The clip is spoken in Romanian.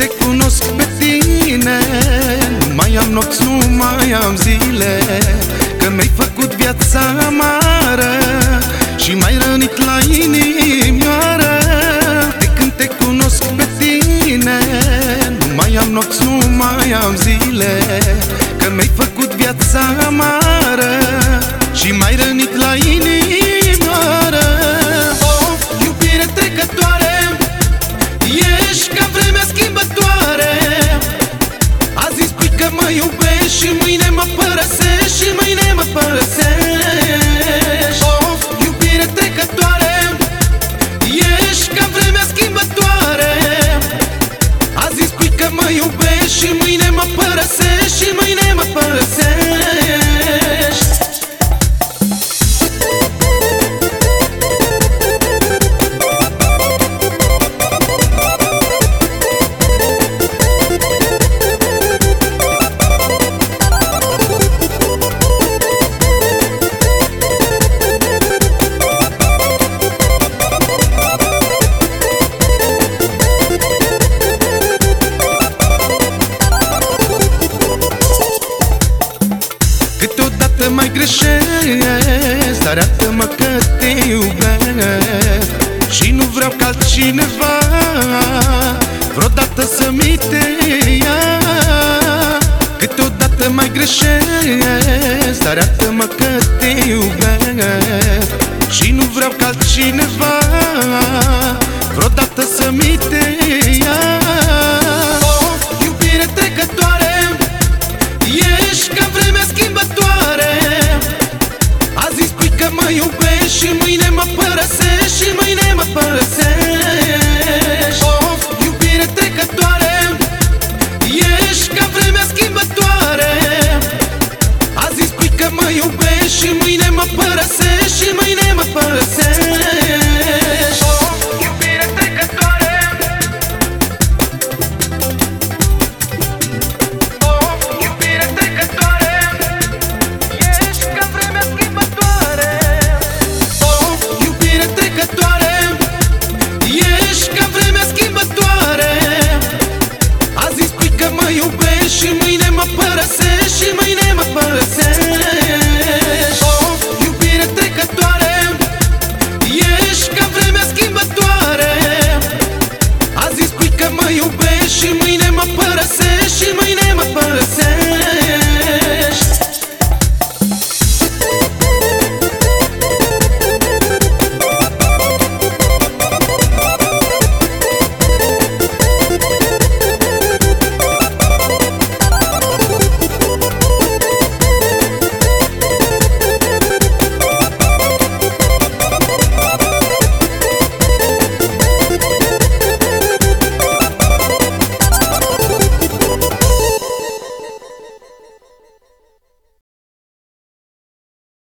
te cunosc pe tine. Nu mai am nopți, nu mai am zile Că mi-ai făcut viața amară Și mai ai rănit la inimioară. De când te cunosc pe tine Nu mai am nopți, nu mai am zile Că mi-ai făcut viața amară Și mai ai rănit la inimioară iubești și mâine mă părăsești Și mâine mă părăsești Câteodată mai greșesc Arată-mă că te iubesc. Și nu vreau ca altcineva Vreodată să-mi te ia. Câteodată mai greșesc Arată-mă că te iubesc. Și nu vreau ca altcineva Vreodată să-mi te ia că mă iubești și mâine mă părăsești Și mâine mă părăsești. Of, iubire trecătoare